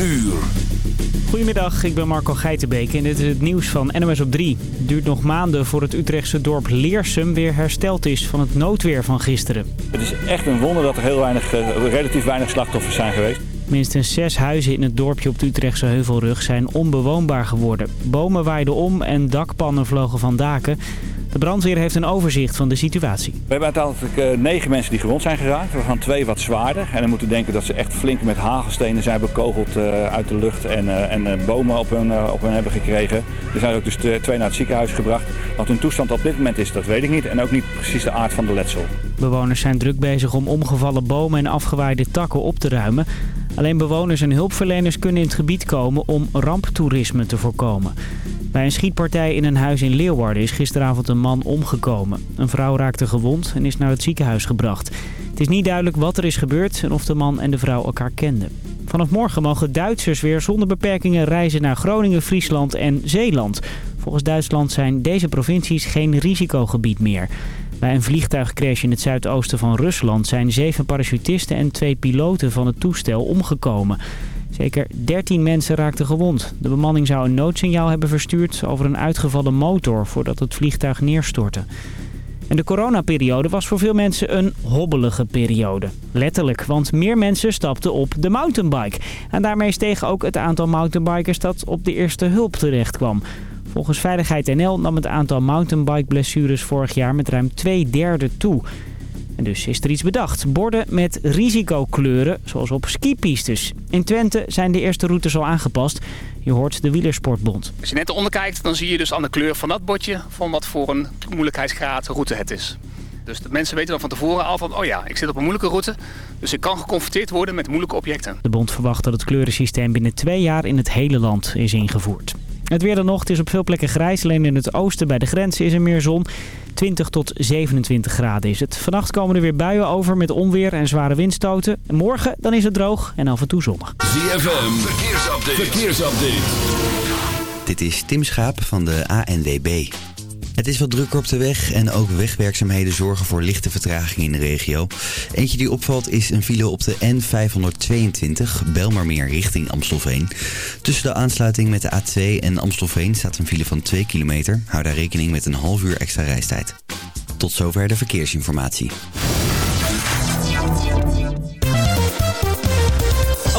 uur. Goedemiddag, ik ben Marco Geitenbeek en dit is het nieuws van NMS op 3. Het duurt nog maanden voor het Utrechtse dorp Leersum weer hersteld is van het noodweer van gisteren. Het is echt een wonder dat er heel weinig, eh, relatief weinig slachtoffers zijn geweest. Minstens zes huizen in het dorpje op de Utrechtse Heuvelrug zijn onbewoonbaar geworden. Bomen waaiden om en dakpannen vlogen van daken. De brandweer heeft een overzicht van de situatie. We hebben uiteindelijk uh, negen mensen die gewond zijn geraakt. We gaan twee wat zwaarder. En dan moeten denken dat ze echt flink met hagelstenen zijn bekogeld uh, uit de lucht. En, uh, en bomen op hun, op hun hebben gekregen. Er zijn ook dus twee naar het ziekenhuis gebracht. Wat hun toestand op dit moment is, dat weet ik niet. En ook niet precies de aard van de letsel. Bewoners zijn druk bezig om omgevallen bomen en afgewaaide takken op te ruimen. Alleen bewoners en hulpverleners kunnen in het gebied komen om ramptoerisme te voorkomen. Bij een schietpartij in een huis in Leeuwarden is gisteravond een man omgekomen. Een vrouw raakte gewond en is naar het ziekenhuis gebracht. Het is niet duidelijk wat er is gebeurd en of de man en de vrouw elkaar kenden. Vanaf morgen mogen Duitsers weer zonder beperkingen reizen naar Groningen, Friesland en Zeeland. Volgens Duitsland zijn deze provincies geen risicogebied meer. Bij een vliegtuigcrash in het zuidoosten van Rusland zijn zeven parachutisten en twee piloten van het toestel omgekomen. Zeker 13 mensen raakten gewond. De bemanning zou een noodsignaal hebben verstuurd over een uitgevallen motor voordat het vliegtuig neerstortte. En de coronaperiode was voor veel mensen een hobbelige periode. Letterlijk, want meer mensen stapten op de mountainbike. En daarmee steeg ook het aantal mountainbikers dat op de eerste hulp terecht kwam. Volgens Veiligheid NL nam het aantal mountainbike-blessures vorig jaar met ruim twee derde toe. En dus is er iets bedacht. Borden met risicokleuren, zoals op skipistes. In Twente zijn de eerste routes al aangepast. Je hoort de Wielersportbond. Als je net eronder kijkt, dan zie je dus aan de kleur van dat bordje... van wat voor een moeilijkheidsgraad route het is. Dus de mensen weten dan van tevoren al van, oh ja, ik zit op een moeilijke route. Dus ik kan geconfronteerd worden met moeilijke objecten. De bond verwacht dat het kleurensysteem binnen twee jaar in het hele land is ingevoerd. Het weer dan nog, het is op veel plekken grijs. Alleen in het oosten bij de grens is er meer zon. 20 tot 27 graden is het. Vannacht komen er weer buien over met onweer en zware windstoten. morgen dan is het droog en af en toe zonnig. ZFM, verkeersupdate. verkeersupdate. Dit is Tim Schaap van de ANWB. Het is wat drukker op de weg en ook wegwerkzaamheden zorgen voor lichte vertraging in de regio. Eentje die opvalt is een file op de N522 Belmarmeer richting Amstelveen. Tussen de aansluiting met de A2 en Amstelveen staat een file van 2 kilometer. Hou daar rekening met een half uur extra reistijd. Tot zover de verkeersinformatie.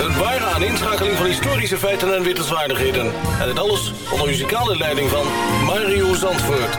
Een ware aaninschakeling van historische feiten en wittelswaardigheden. En het alles onder muzikale leiding van Mario Zandvoort.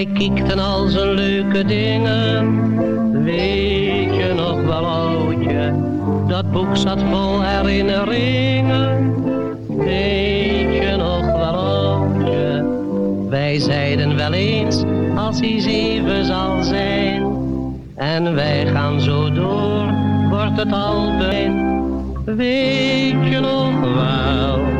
Wij kiekten al zijn leuke dingen. Weet je nog wel, oudje? Dat boek zat vol herinneringen. Weet je nog wel, oudje? Wij zeiden wel eens, als hij zeven zal zijn. En wij gaan zo door, wordt het al been. Weet je nog wel,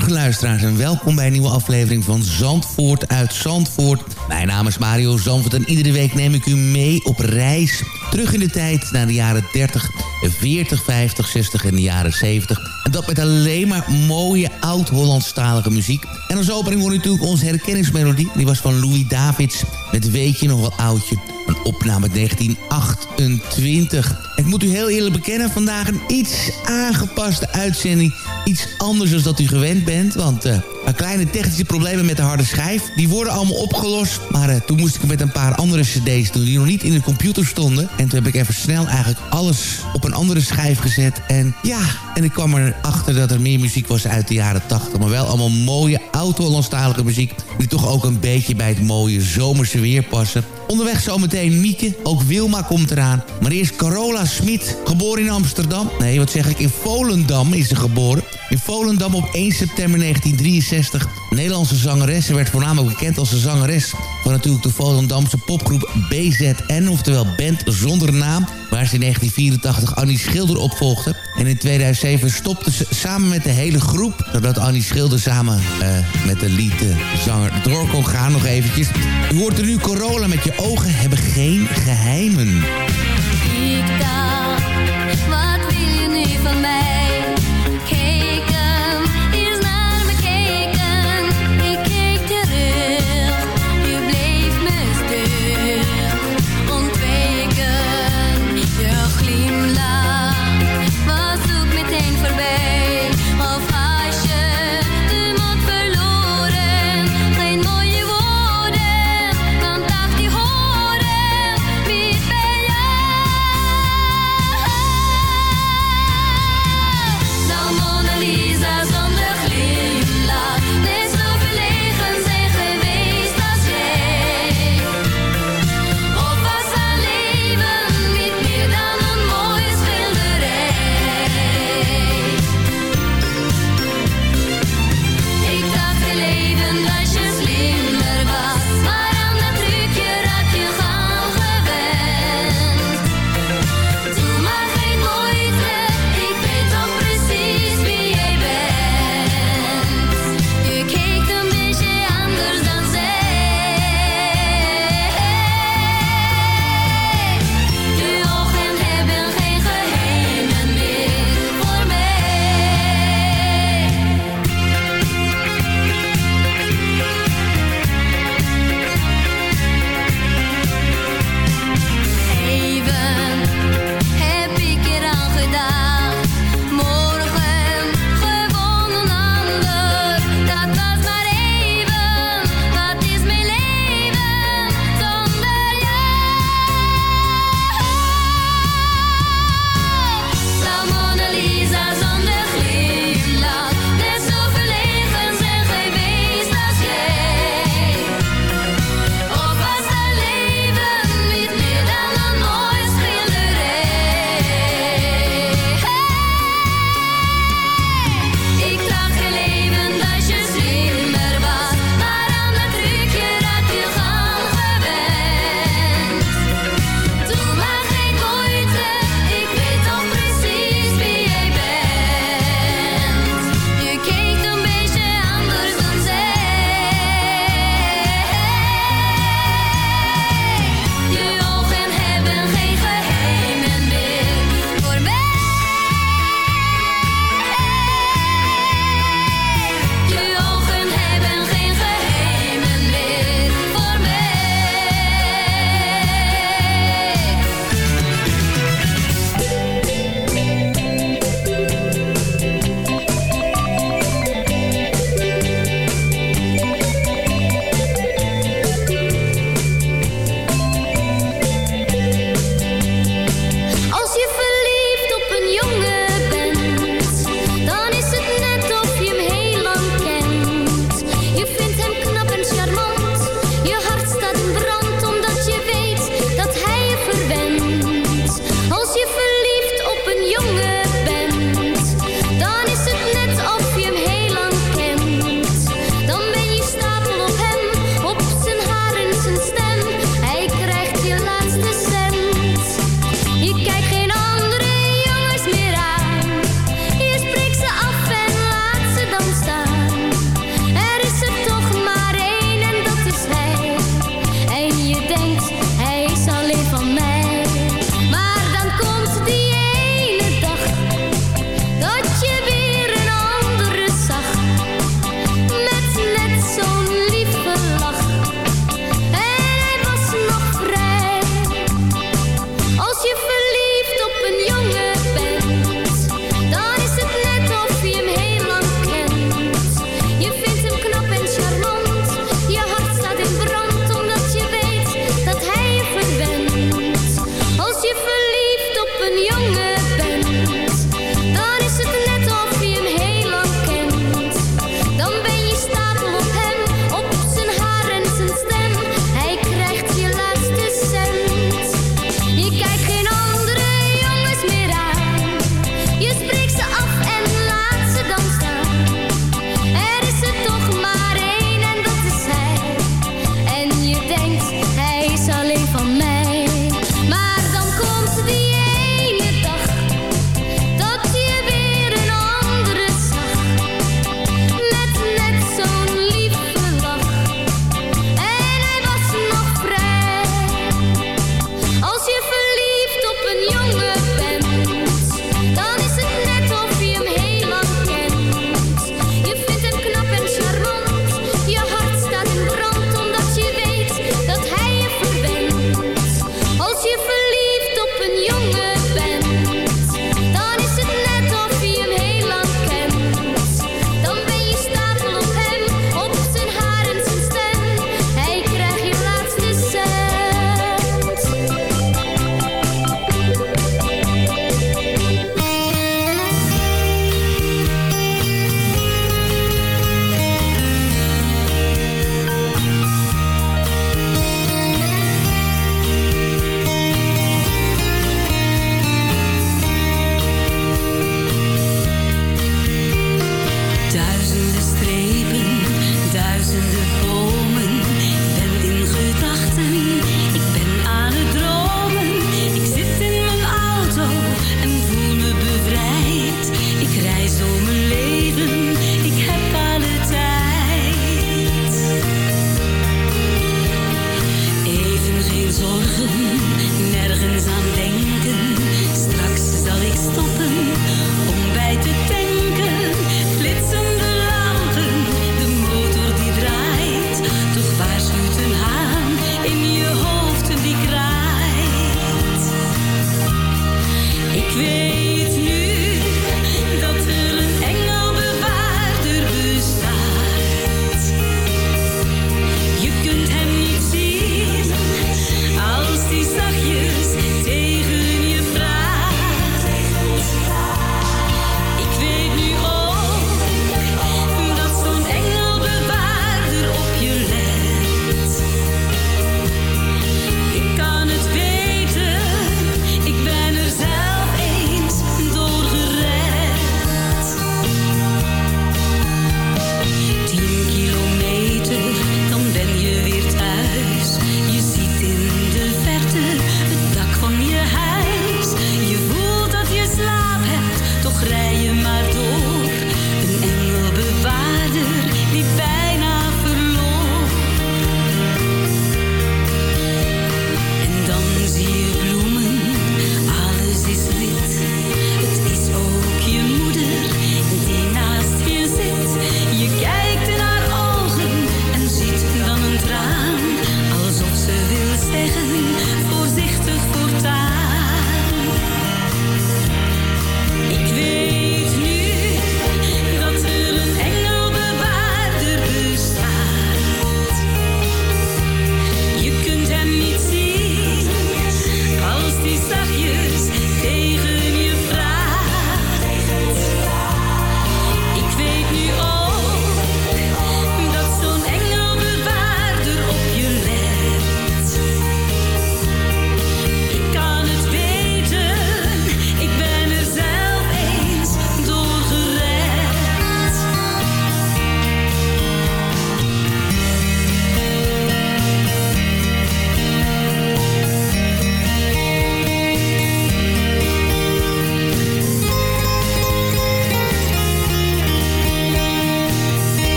Goedemorgen luisteraars en welkom bij een nieuwe aflevering van Zandvoort uit Zandvoort. Mijn naam is Mario Zandvoort en iedere week neem ik u mee op reis. Terug in de tijd naar de jaren 30, 40, 50, 60 en de jaren 70. En dat met alleen maar mooie oud-Hollandstalige muziek. En als opening je natuurlijk onze herkenningsmelodie. Die was van Louis Davids met Weet je nog wel oudje. Een opname uit 1928. Ik moet u heel eerlijk bekennen, vandaag een iets aangepaste uitzending. Iets anders dan dat u gewend bent, want... eh een kleine technische problemen met de harde schijf. Die worden allemaal opgelost. Maar eh, toen moest ik met een paar andere cd's doen die nog niet in de computer stonden. En toen heb ik even snel eigenlijk alles op een andere schijf gezet. En ja, en ik kwam erachter dat er meer muziek was uit de jaren 80. Maar wel allemaal mooie oud-Hollandstalige muziek. Die toch ook een beetje bij het mooie zomerse weer passen. Onderweg zometeen Mieke. Ook Wilma komt eraan. Maar eerst Carola Smit. Geboren in Amsterdam. Nee, wat zeg ik? In Volendam is ze geboren. In Volendam op 1 september 1963. 1963. Nederlandse zangeres. Ze werd voornamelijk bekend als de zangeres van natuurlijk de Volendamse popgroep BZN, oftewel Band Zonder Naam, waar ze in 1984 Annie Schilder opvolgde. En in 2007 stopte ze samen met de hele groep, zodat Annie Schilder samen uh, met de liedzanger door kon gaan nog eventjes. U hoort er nu Corolla met je ogen hebben geen geheimen. Ik dacht,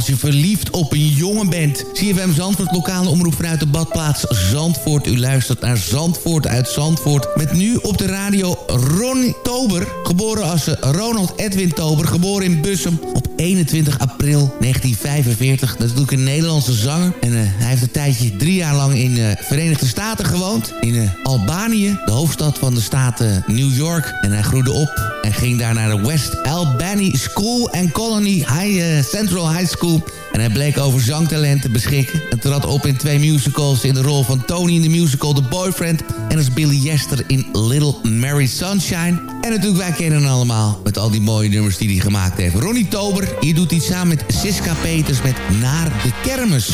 Als je verliefd op een jongen bent. CFM Zandvoort, lokale omroep vanuit de badplaats Zandvoort. U luistert naar Zandvoort uit Zandvoort. Met nu op de radio Ronnie Tober. Geboren als Ronald Edwin Tober. Geboren in Bussum 21 april 1945. Dat is natuurlijk een Nederlandse zanger. En uh, hij heeft een tijdje drie jaar lang in de uh, Verenigde Staten gewoond. In uh, Albanië, de hoofdstad van de staat New York. En hij groeide op en ging daar naar de West Albany School and Colony High, Central High School. En hij bleek over zangtalent te beschikken. En trad op in twee musicals in de rol van Tony in de musical The Boyfriend. En als Billy Jester in Little Mary Sunshine. En natuurlijk, wij kennen hem allemaal met al die mooie nummers die hij gemaakt heeft. Ronnie Tober, hier doet hij samen met Siska Peters met Naar de Kermis.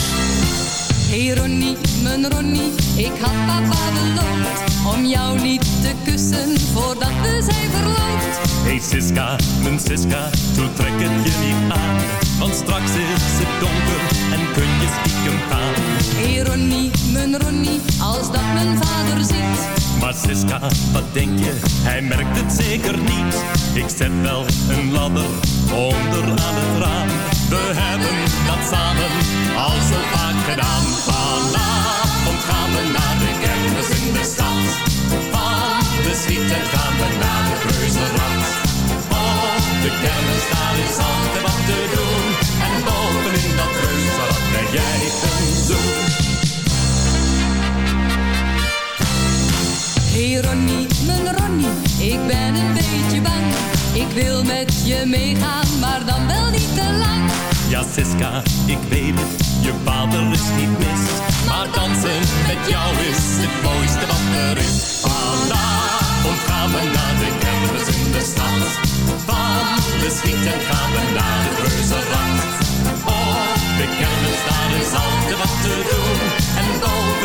Hey Ronnie, mijn Ronnie, ik had papa beloofd om jou niet te kussen voordat we zijn verloofd. Hey Siska, mijn Siska, toe trek het je niet aan, want straks is het donker en kun je stiekem gaan. Hey Ronnie, mijn Ronnie, als dat mijn vader ziet. Maar Siska, wat denk je, hij merkt het zeker niet. Ik zet wel een ladder onder aan het raam. We hebben dat samen al zo vaak gedaan. Vanavond gaan we naar de kermis in de stad. Van de schieten gaan we naar de reuzenrad. Op de kermis daar is altijd wat te doen. En bovenin dat reuzenrad krijg jij een zoen. Hey Ronnie, mijn Ronnie, ik ben een beetje bang. Ik wil met je meegaan, maar dan wel niet te lang. Ja, Siska, ik weet het, je vader is niet mis. Maar dansen met jou is het mooiste wat er is. Vanavond gaan we naar de kermis in de stad. Van de schieten gaan we naar de reuzenrad. Op de kermis daar is altijd wat te doen. En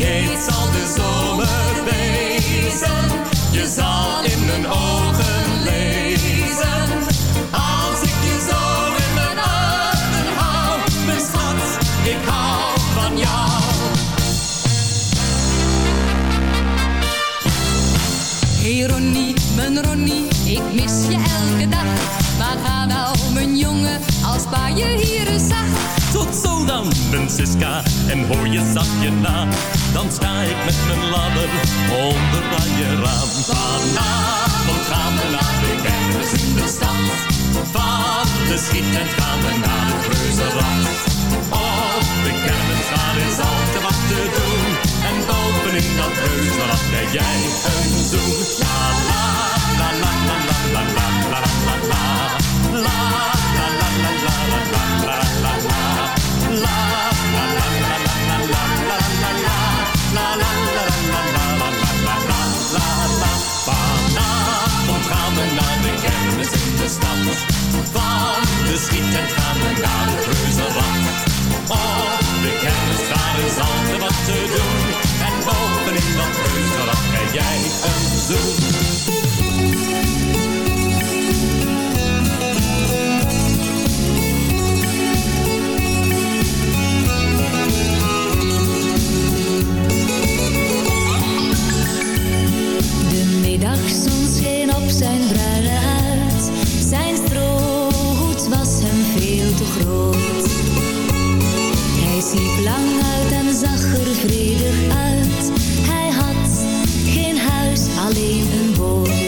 Het zal de zomer wezen, je zal in mijn ogen lezen. Als ik je zo in mijn armen hou, mijn schat, ik hou van jou. Hey mijn Ronnie, ik mis je elke dag. Maar ga nou, pa je hier eens zag. Tot zo dan, mijn Siska, en hoor je zachtje na. Dan sta ik met mijn ladder onder aan je raam. Vanavond gaan we naar de kermis in de stad. Van de schieten gaan we naar het reuzenrad. Op de kermis daar is altijd wat te doen. En bovenin dat reuzenrad krijg jij een zoen. La la la la la la la la la. La la la de. Van de schieten gaan we naar het reuzenrad. Op de kermis daar is altijd wat te doen. En bovenin dat reuzenrad krijg jij een zoen. Sliep lang uit en zag er vredig uit. Hij had geen huis, alleen een boot.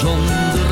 zonder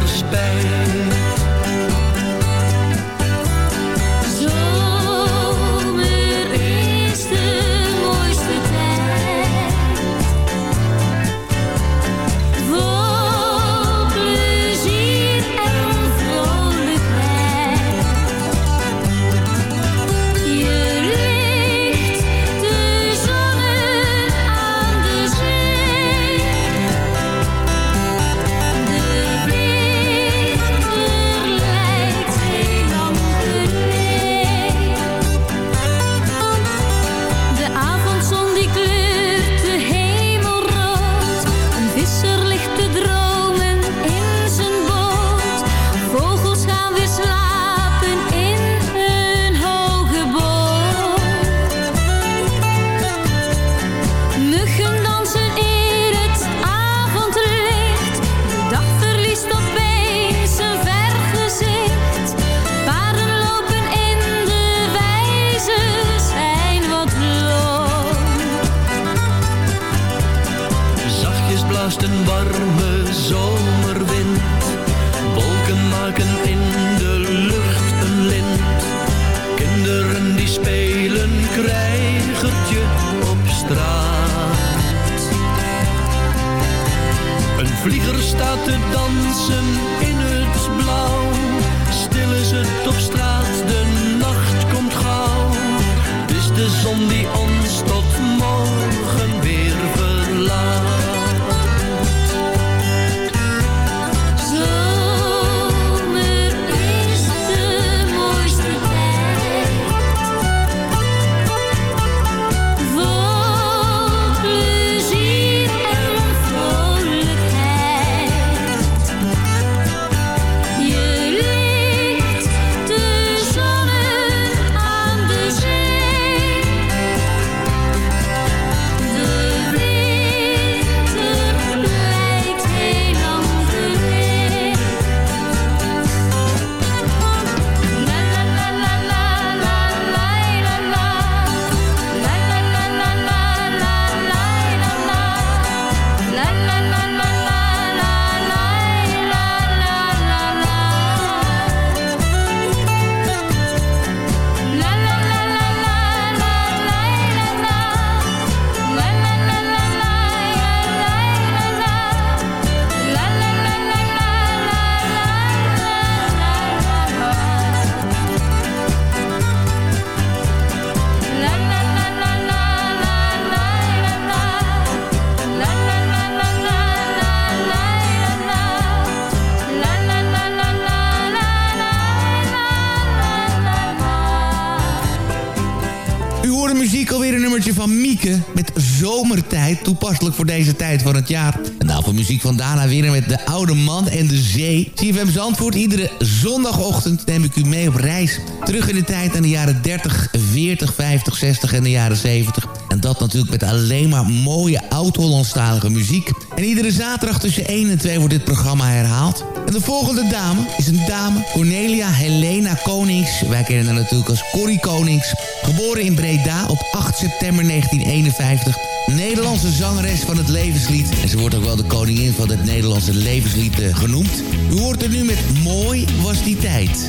daarna weer met De Oude Man en de Zee. CFM Zandvoort, iedere zondagochtend neem ik u mee op reis. Terug in de tijd aan de jaren 30, 40, 50, 60 en de jaren 70. En dat natuurlijk met alleen maar mooie oud-Hollandstalige muziek. En iedere zaterdag tussen 1 en 2 wordt dit programma herhaald. En de volgende dame is een dame, Cornelia Helena Konings. Wij kennen haar natuurlijk als Corrie Konings. Geboren in Breda op 8 september 1951. Nederlandse zangeres van het levenslied. En ze wordt ook wel de koningin van het Nederlandse levenslied eh, genoemd. U hoort er nu met Mooi was die tijd.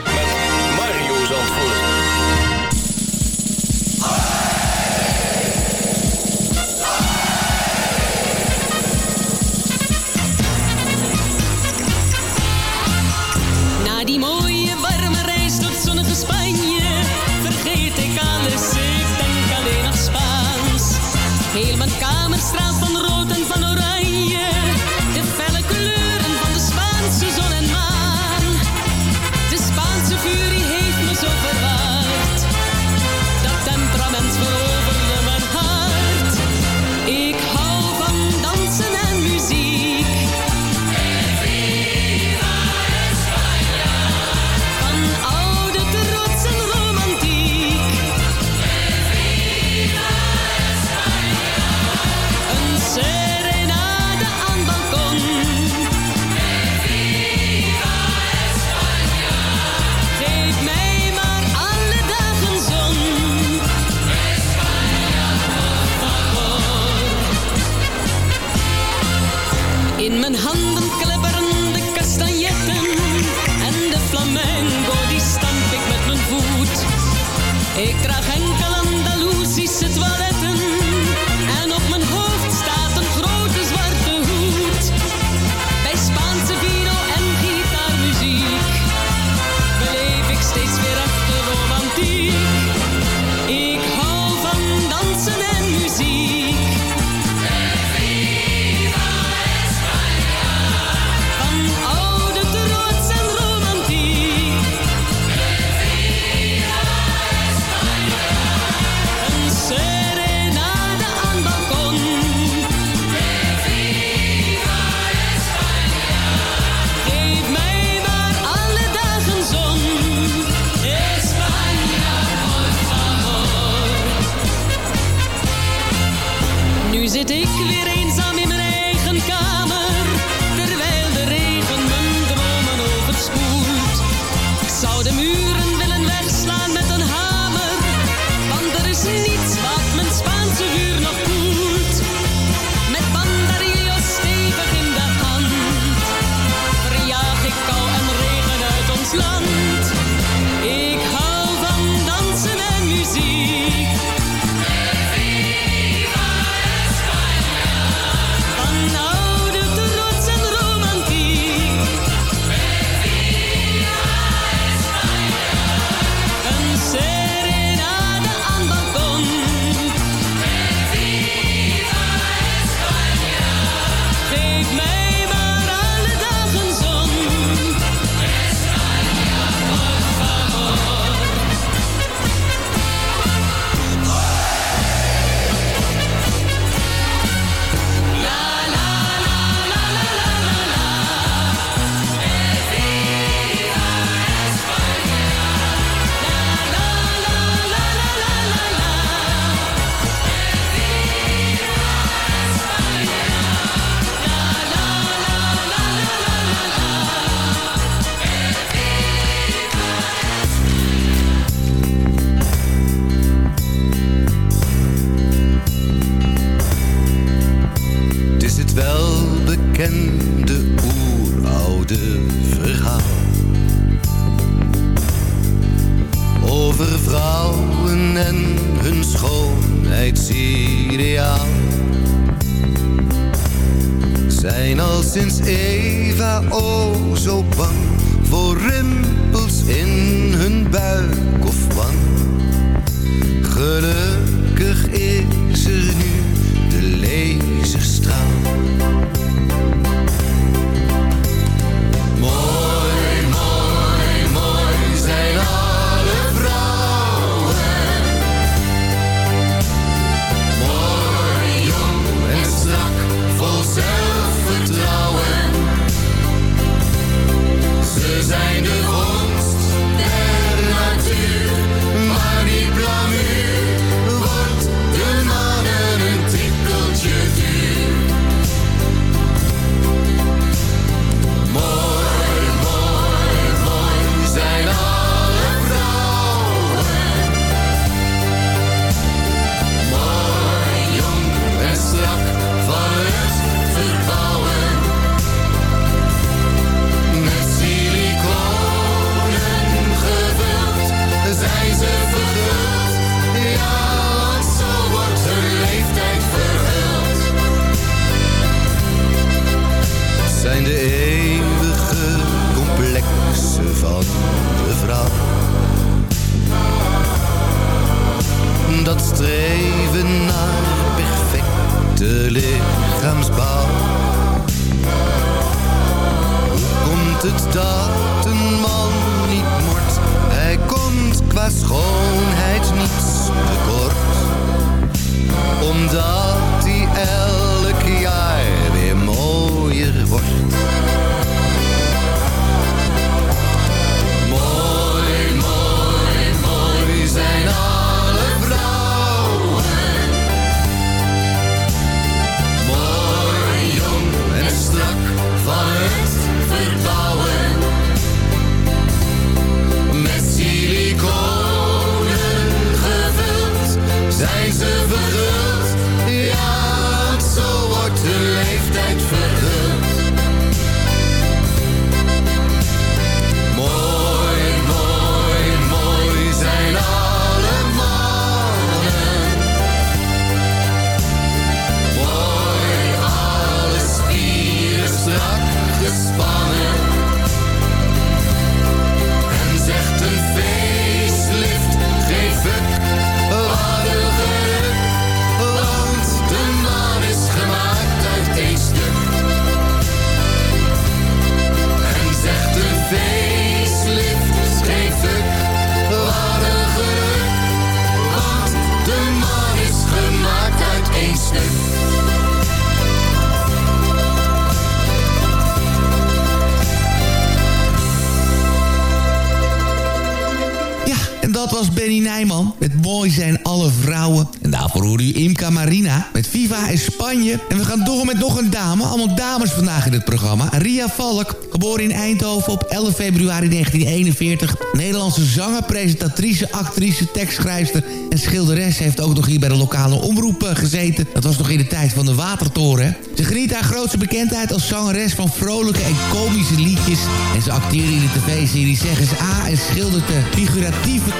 En dat was Benny Nijman met Mooi zijn alle vrouwen. En daarvoor hoorde u Imca Marina met Viva in Spanje. En we gaan door met nog een dame. Allemaal dames vandaag in het programma. Ria Valk, geboren in Eindhoven op 11 februari 1941. Nederlandse zanger, presentatrice, actrice, tekstschrijfster en schilderes. Heeft ook nog hier bij de lokale omroep eh, gezeten. Dat was nog in de tijd van de Watertoren. Ze geniet haar grootste bekendheid als zangeres van vrolijke en komische liedjes. En ze acteerde in de tv-serie Zeg eens A en schildert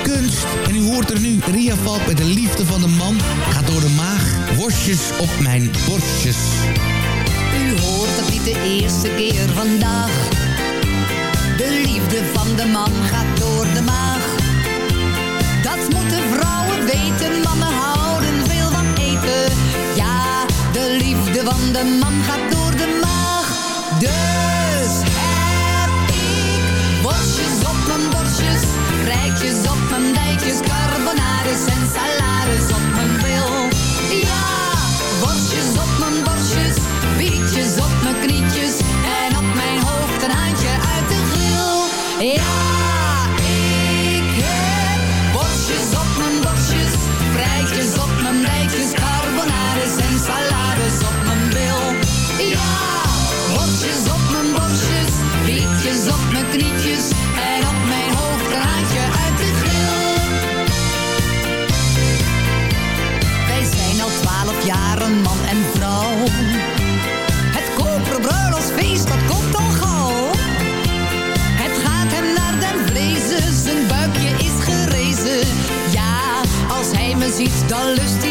kunst. En u hoort er nu Ria Valk met de liefde van de man. Gaat door de maag, worstjes op mijn borstjes. U hoort het niet de eerste keer vandaag. De liefde van de man gaat door de maag. Dat moeten vrouwen weten, mannen houden veel van eten. Ja, de liefde van de man gaat door de maag. Rijtjes op mijn dijtjes, hij dan lust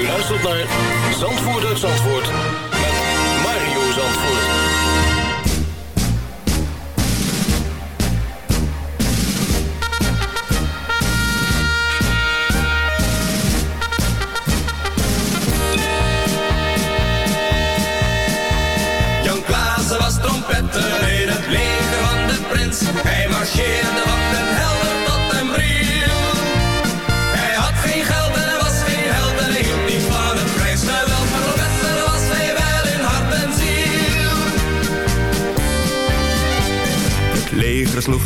U luistert naar Zandvoort uit Zandvoort met Mario Zandvoort. Jan Klaassen was trompetter in het leger van de prins. Hij marcheerde van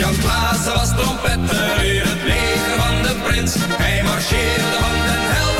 Jan Klaassen was trompetter in het leger van de prins. Hij marcheerde van den helder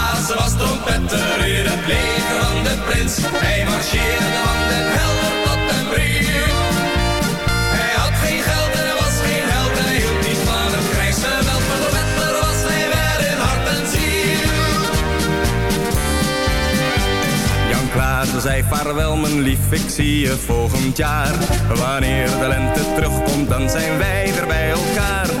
was trompetter in het leger van de prins. Hij marcheerde van den helder tot den bril. Hij had geen geld en hij was geen held hij hield niet van het krijgsgeweld. Maar trompetter was hij wel in hart en ziel. Jan Klaassen zei vaarwel mijn lief, ik zie je volgend jaar. Wanneer de lente terugkomt, dan zijn wij weer bij elkaar.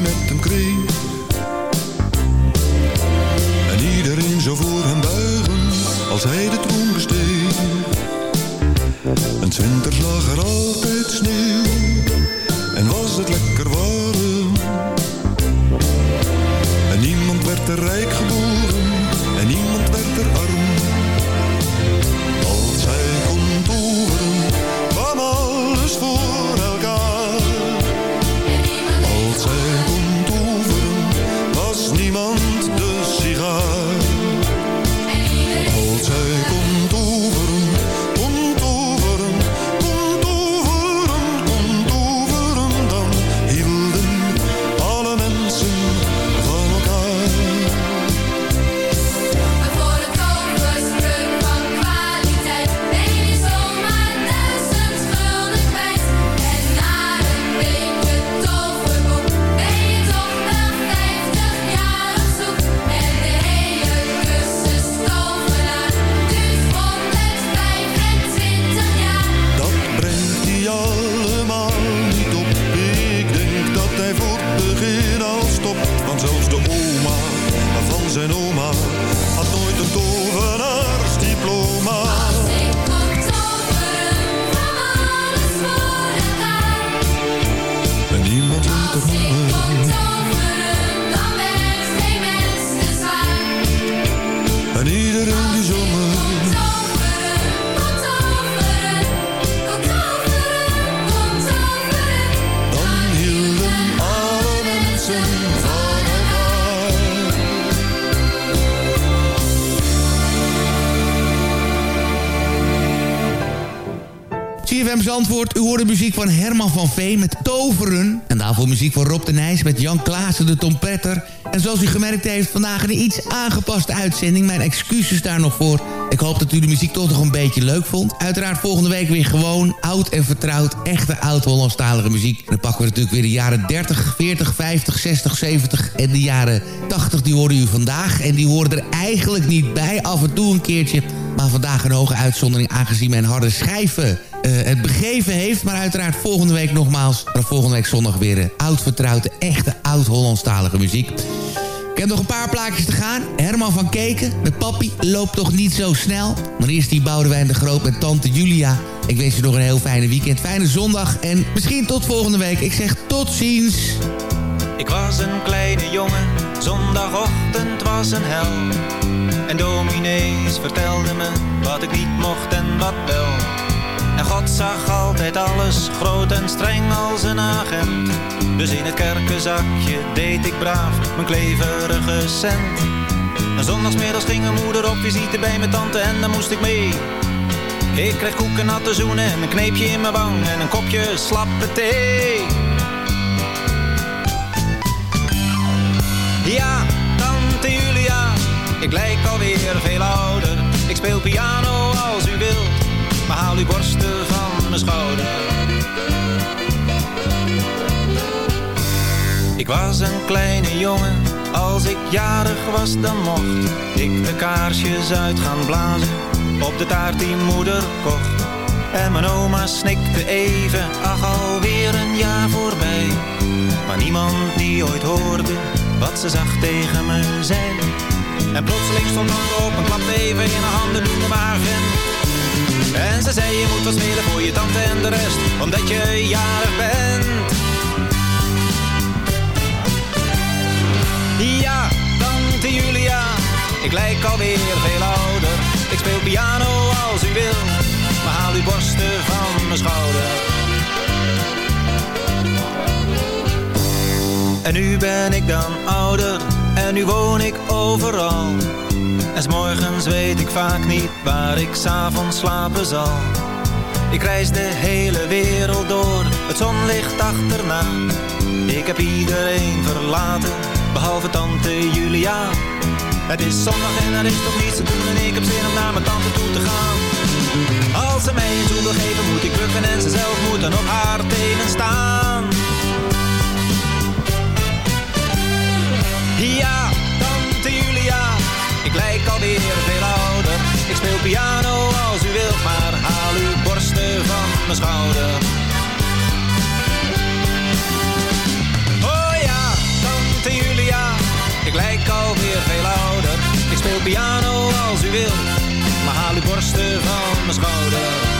Met hem kreeg. CFM Zandvoort. U hoorde muziek van Herman van Veen met Toveren. En daarvoor muziek van Rob de Nijs met Jan Klaassen de trompetter. En zoals u gemerkt heeft, vandaag een iets aangepaste uitzending. Mijn excuses daar nog voor. Ik hoop dat u de muziek toch nog een beetje leuk vond. Uiteraard volgende week weer gewoon oud en vertrouwd. Echte oud-Hollandstalige muziek. Dan pakken we natuurlijk weer de jaren 30, 40, 50, 60, 70 en de jaren 80. Die horen u vandaag. En die horen er eigenlijk niet bij. Af en toe een keertje. Maar vandaag een hoge uitzondering aangezien mijn harde schijven het begeven heeft. Maar uiteraard volgende week nogmaals. Volgende week zondag weer uh, oud vertrouwde, echte oud-Hollandstalige muziek. Ik heb nog een paar plaatjes te gaan. Herman van Keken met Papi loopt toch niet zo snel. Maar eerst die Boudewijn de Groot met Tante Julia. Ik wens je nog een heel fijne weekend, fijne zondag. En misschien tot volgende week. Ik zeg tot ziens. Ik was een kleine jongen, zondagochtend was een hel. En dominees vertelde me wat ik niet mocht en wat wel. En God zag altijd alles groot en streng als een agent. Dus in het kerkenzakje deed ik braaf mijn kleverige cent. En zondagsmiddags ging mijn moeder op visite bij mijn tante en daar moest ik mee. Ik kreeg koeken natte zoenen en een kneepje in mijn wang en een kopje slappe thee. Ja, tante Julia, ik lijk alweer veel ouder. Ik speel piano als u wilt, maar haal uw borsten van mijn schouder. Ik was een kleine jongen, als ik jarig was dan mocht ik de kaarsjes uit gaan blazen op de taart die moeder kocht. En mijn oma snikte even, ach alweer een jaar voorbij. Maar niemand die ooit hoorde wat ze zag tegen me zei. En plotseling stond mama op en klapte even in haar handen, noemde agent. En ze zei je moet wat spelen voor je tante en de rest, omdat je jarig bent. Ja, tante Julia, ik lijk alweer veel ouder. Ik speel piano als u wil, maar haal uw borsten van mijn schouder. En nu ben ik dan ouder en nu woon ik overal. En morgens weet ik vaak niet waar ik s'avonds slapen zal. Ik reis de hele wereld door, het zonlicht achterna. Ik heb iedereen verlaten, behalve tante Julia. Het is zondag en er is toch niets te doen en ik heb zin om naar mijn tante toe te gaan. Als ze mij zoen wil geven moet ik bukken en ze zelf moet dan op haar tenen staan. Ja, ik lijk alweer veel ouder. Ik speel piano als u wilt, maar haal uw borsten van mijn schouder. Oh ja, tante Julia, ik lijk alweer veel ouder. Ik speel piano als u wilt, maar haal uw borsten van mijn schouder.